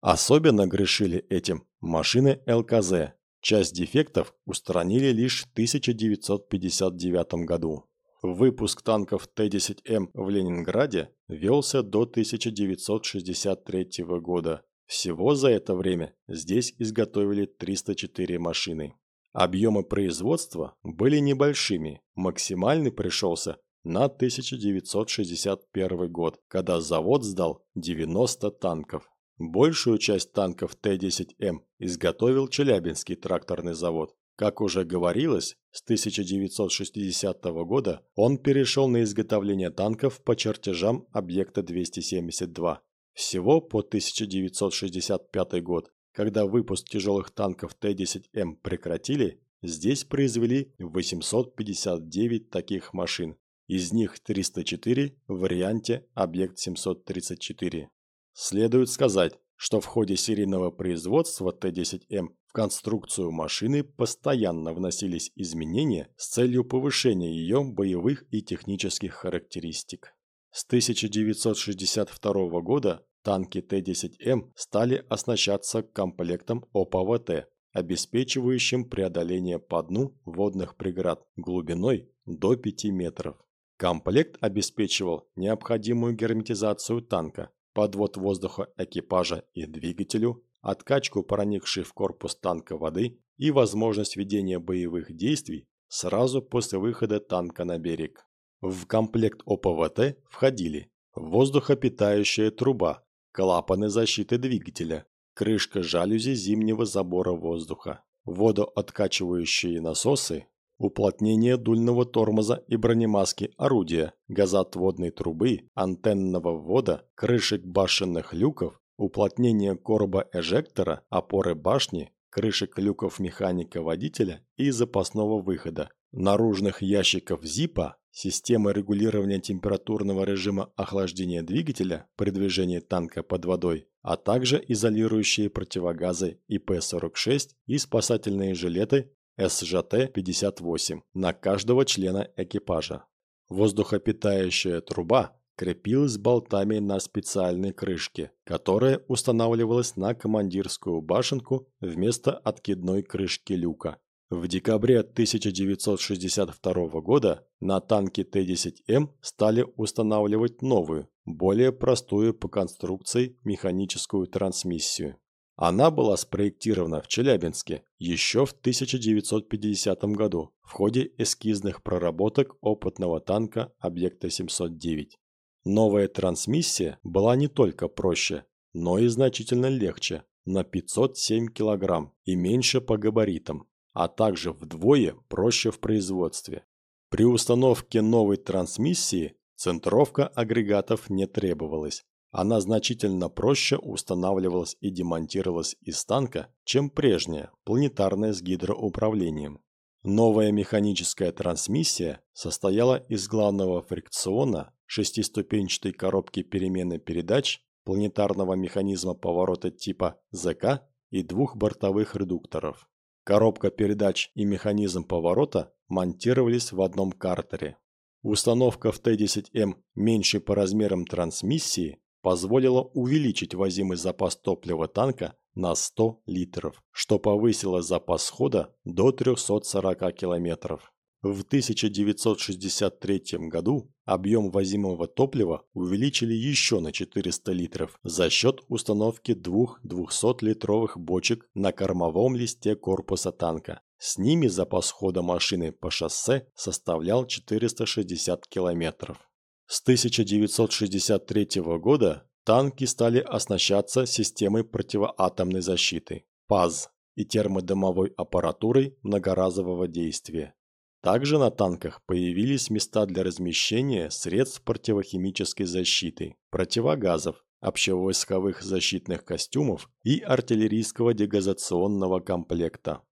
Особенно грешили этим машины ЛКЗ. Часть дефектов устранили лишь в 1959 году. Выпуск танков Т-10М в Ленинграде велся до 1963 года. Всего за это время здесь изготовили 304 машины. Объемы производства были небольшими, максимальный пришелся на 1961 год, когда завод сдал 90 танков. Большую часть танков Т-10М изготовил Челябинский тракторный завод. Как уже говорилось, с 1960 года он перешел на изготовление танков по чертежам объекта 272. Всего по 1965 год, когда выпуск тяжелых танков Т-10М прекратили, здесь произвели 859 таких машин, из них 304 в варианте объект 734. Следует сказать, что в ходе серийного производства Т-10М в конструкцию машины постоянно вносились изменения с целью повышения ее боевых и технических характеристик. С 1962 года танки Т-10М стали оснащаться комплектом ОПВТ, обеспечивающим преодоление по дну водных преград глубиной до 5 метров. Комплект обеспечивал необходимую герметизацию танка, подвод воздуха экипажа и двигателю, откачку проникшей в корпус танка воды и возможность ведения боевых действий сразу после выхода танка на берег. В комплект ОПВТ входили воздухопитающая труба, клапаны защиты двигателя, крышка жалюзи зимнего забора воздуха, водооткачивающие насосы, уплотнение дульного тормоза и бронемаски орудия, газоотводной трубы, антенного ввода, крышек башенных люков, уплотнение короба эжектора, опоры башни, крышек люков механика-водителя и запасного выхода, наружных ящиков ЗИПа, системы регулирования температурного режима охлаждения двигателя при движении танка под водой, а также изолирующие противогазы ИП-46 и спасательные жилеты СЖТ-58 на каждого члена экипажа. Воздухопитающая труба крепилась болтами на специальной крышке, которая устанавливалась на командирскую башенку вместо откидной крышки люка. В декабре 1962 года на танке Т-10М стали устанавливать новую, более простую по конструкции механическую трансмиссию. Она была спроектирована в Челябинске еще в 1950 году в ходе эскизных проработок опытного танка объекта 709. Новая трансмиссия была не только проще, но и значительно легче на 507 кг и меньше по габаритам, а также вдвое проще в производстве. При установке новой трансмиссии центровка агрегатов не требовалась, она значительно проще устанавливалась и демонтировалась из танка, чем прежняя, планетарная с гидроуправлением. Новая механическая трансмиссия состояла из главного фрикциона, шестиступенчатой коробки перемены передач, планетарного механизма поворота типа ЗК и двух бортовых редукторов. Коробка передач и механизм поворота монтировались в одном картере. Установка в Т-10М меньше по размерам трансмиссии позволило увеличить возимый запас топлива танка на 100 литров, что повысило запас хода до 340 километров. В 1963 году объем возимого топлива увеличили еще на 400 литров за счет установки двух 200-литровых бочек на кормовом листе корпуса танка. С ними запас хода машины по шоссе составлял 460 километров. С 1963 года танки стали оснащаться системой противоатомной защиты ПАЗ и термодымовой аппаратурой многоразового действия. Также на танках появились места для размещения средств противохимической защиты, противогазов, общевойсковых защитных костюмов и артиллерийского дегазационного комплекта.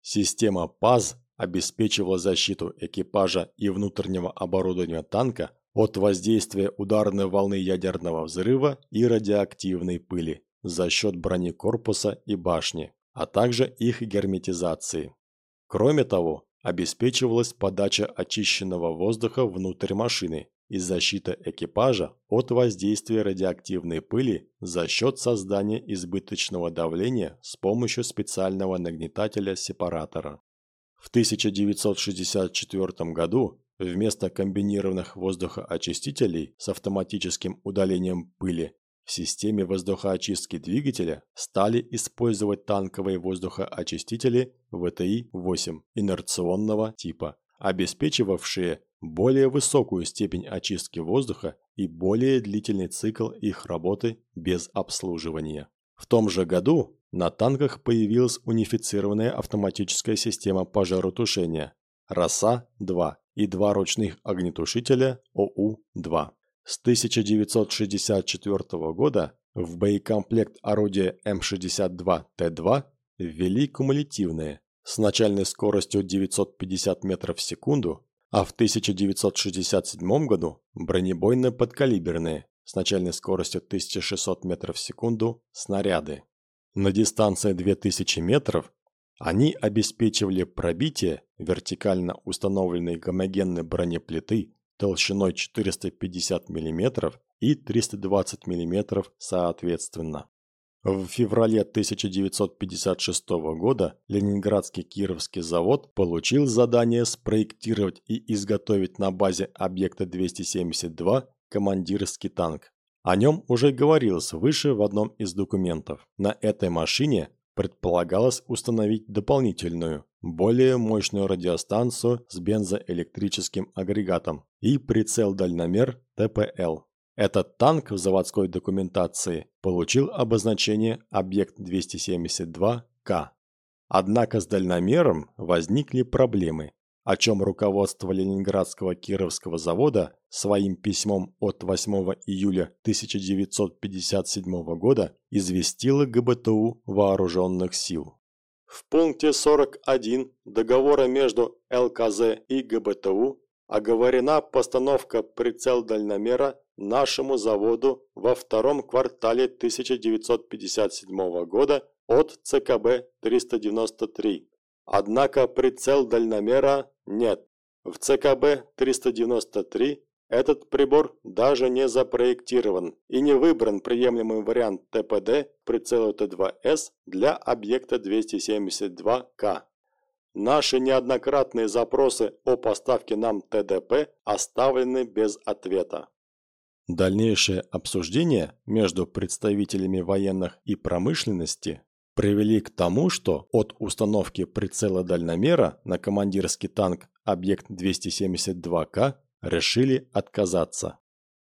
Система ПАЗ обеспечивала защиту экипажа и внутреннего оборудования танка от воздействия ударной волны ядерного взрыва и радиоактивной пыли за счет бронекорпуса и башни, а также их герметизации. Кроме того, обеспечивалась подача очищенного воздуха внутрь машины и защита экипажа от воздействия радиоактивной пыли за счет создания избыточного давления с помощью специального нагнетателя-сепаратора. В 1964 году вместо комбинированных воздухоочистителей с автоматическим удалением пыли в системе воздухоочистки двигателя стали использовать танковые воздухоочистители ВТИ-8 инерционного типа, обеспечивавшие более высокую степень очистки воздуха и более длительный цикл их работы без обслуживания. В том же году на танках появилась унифицированная автоматическая система пожаротушения РОСА-2 и два ручных огнетушителя ОУ-2. С 1964 года в боекомплект орудия М62Т2 ввели кумулятивные с начальной скоростью 950 метров в секунду, а в 1967 году бронебойно-подкалиберные с начальной скоростью 1600 метров в секунду снаряды. На дистанции 2000 метров они обеспечивали пробитие вертикально установленной гомогенной бронеплиты толщиной 450 мм и 320 мм соответственно. В феврале 1956 года Ленинградский Кировский завод получил задание спроектировать и изготовить на базе объекта 272 командирский танк. О нем уже говорилось выше в одном из документов. На этой машине предполагалось установить дополнительную, более мощную радиостанцию с бензоэлектрическим агрегатом и прицел-дальномер ТПЛ. Этот танк в заводской документации получил обозначение «Объект-272К». Однако с дальномером возникли проблемы, о чем руководство Ленинградского Кировского завода своим письмом от 8 июля 1957 года известило ГБТУ Вооруженных сил. В пункте 41 договора между ЛКЗ и ГБТУ оговорена постановка прицел дальномера нашему заводу во втором квартале 1957 года от ЦКБ-393. Однако прицел дальномера нет. В ЦКБ-393 этот прибор даже не запроектирован и не выбран приемлемый вариант ТПД прицела Т2С для объекта 272К. Наши неоднократные запросы о поставке нам ТДП оставлены без ответа. Дальнейшее обсуждение между представителями военных и промышленности привели к тому, что от установки прицела дальномера на командирский танк объект 272К решили отказаться.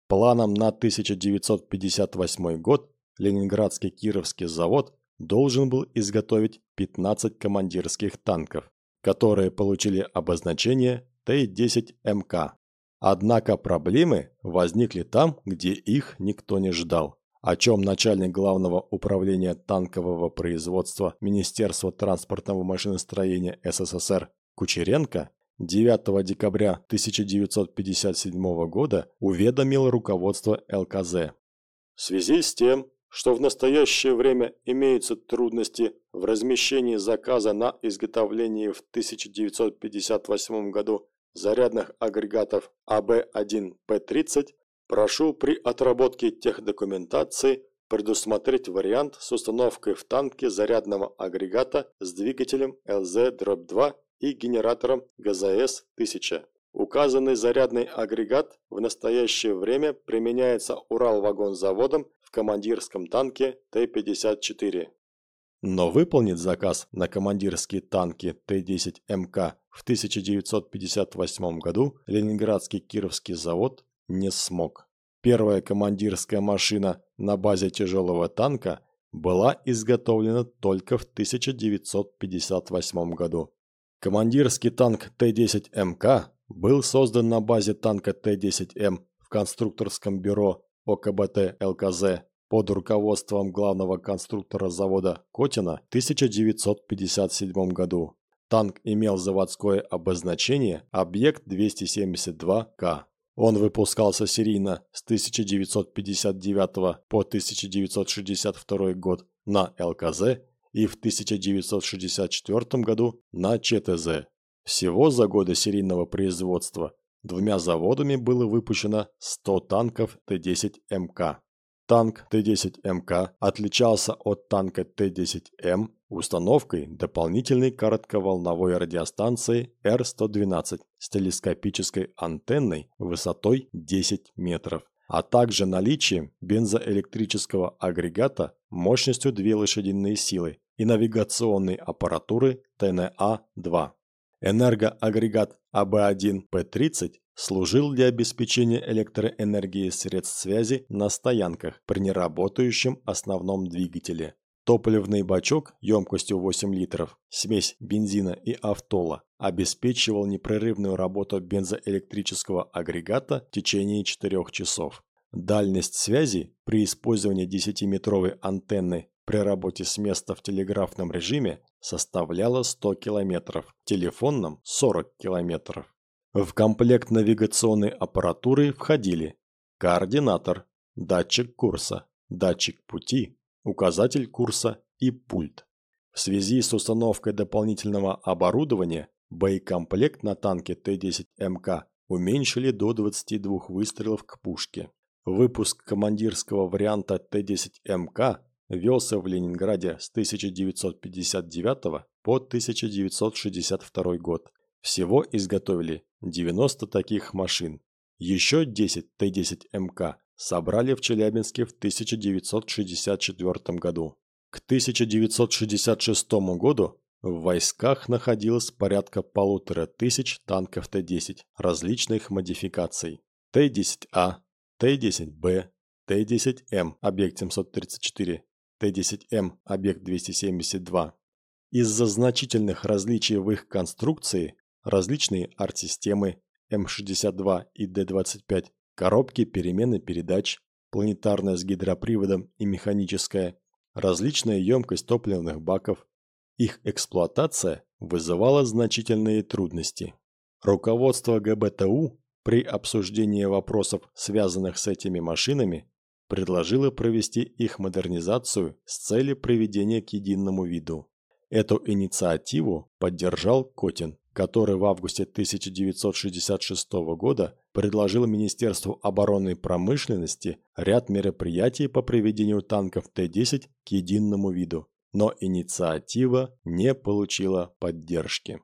Планом на 1958 год Ленинградский Кировский завод должен был изготовить 15 командирских танков, которые получили обозначение Т-10МК. Однако проблемы возникли там, где их никто не ждал, о чем начальник Главного управления танкового производства Министерства транспортного машиностроения СССР Кучеренко 9 декабря 1957 года уведомил руководство ЛКЗ. В связи с тем, что в настоящее время имеются трудности в размещении заказа на изготовление в 1958 году зарядных агрегатов АБ-1П30, прошу при отработке техдокументации предусмотреть вариант с установкой в танке зарядного агрегата с двигателем ЛЗ-2 и генератором ГЗС-1000. Указанный зарядный агрегат в настоящее время применяется Уралвагонзаводом в командирском танке Т-54. Но выполнить заказ на командирские танки Т-10МК в 1958 году Ленинградский Кировский завод не смог. Первая командирская машина на базе тяжелого танка была изготовлена только в 1958 году. Командирский танк Т-10МК был создан на базе танка Т-10М в конструкторском бюро ОКБТ ЛКЗ под руководством главного конструктора завода Котина в 1957 году. Танк имел заводское обозначение «Объект 272К». Он выпускался серийно с 1959 по 1962 год на ЛКЗ и в 1964 году на ЧТЗ. Всего за годы серийного производства двумя заводами было выпущено 100 танков Т-10МК. Танк Т-10МК отличался от танка Т-10М установкой дополнительной коротковолновой радиостанции Р-112 с телескопической антенной высотой 10 метров, а также наличием бензоэлектрического агрегата мощностью 2 лошадиные силы и навигационной аппаратуры ТНА-2. Энергоагрегат АБ1П30 служил для обеспечения электроэнергии средств связи на стоянках при неработающем основном двигателе. Топливный бачок емкостью 8 литров, смесь бензина и автола, обеспечивал непрерывную работу бензоэлектрического агрегата в течение 4 часов. Дальность связи при использовании 10-метровой антенны при работе с места в телеграфном режиме составляла 100 км, в телефонном – 40 км. В комплект навигационной аппаратуры входили координатор, датчик курса, датчик пути, указатель курса и пульт. В связи с установкой дополнительного оборудования боекомплект на танке Т-10МК уменьшили до 22 выстрелов к пушке. Выпуск командирского варианта Т-10МК велся в Ленинграде с 1959 по 1962 год. Всего изготовили 90 таких машин. Еще 10 Т-10МК собрали в Челябинске в 1964 году. К 1966 году в войсках находилось порядка полутора тысяч танков Т-10 различных модификаций. Т-10А, Т-10Б, Т-10М, объект 734, Т-10М, объект 272. Из-за значительных различий в их конструкции различные арт-системы М62 и Д25, коробки перемены передач, планетарная с гидроприводом и механическая, различная емкость топливных баков. Их эксплуатация вызывала значительные трудности. Руководство ГБТУ при обсуждении вопросов, связанных с этими машинами, предложило провести их модернизацию с целью приведения к единому виду. Эту инициативу поддержал Котин который в августе 1966 года предложил Министерству оборонной промышленности ряд мероприятий по приведению танков Т-10 к единому виду, но инициатива не получила поддержки.